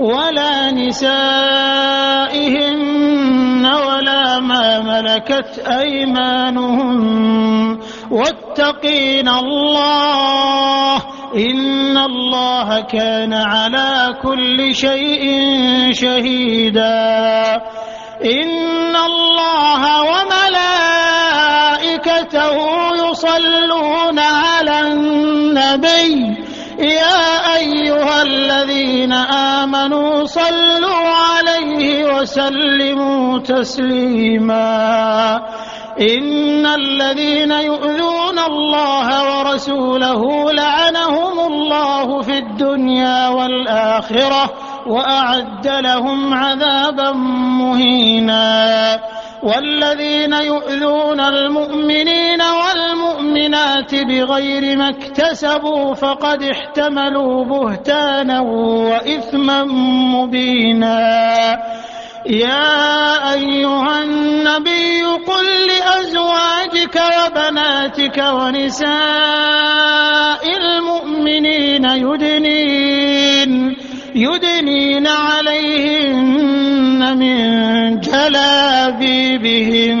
ولا نسائهن ولا ما ملكت أيمانهن. واتقين الله إن الله كان على كل شيء شهيدا. إن الله وملائكته يصلون على النبي يا أيها الذين آمنوا صلوا عليه وسلموا تسليما. إن الذين يؤذون الله ورسوله لعنهم الله في الدنيا والآخرة وأعد لهم عذابا مهينا. والذين يؤذون المؤمنين والمؤمنات بغير ما اكتسبوا فقد احتملوا بهتانا وإثما مبينا. يا أيها النبي قل لأزواجك وبناتك ونساء المؤمنين يدنين يدنين عليهن من جلابيبهم